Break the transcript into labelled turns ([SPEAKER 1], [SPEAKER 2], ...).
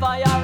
[SPEAKER 1] fire.